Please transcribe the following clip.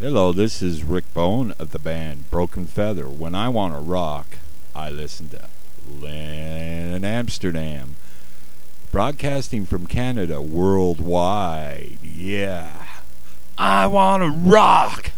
Hello, this is Rick Bone of the band Broken Feather. When I want to rock, I listen to Len Amsterdam. Broadcasting from Canada worldwide. Yeah. I want to rock!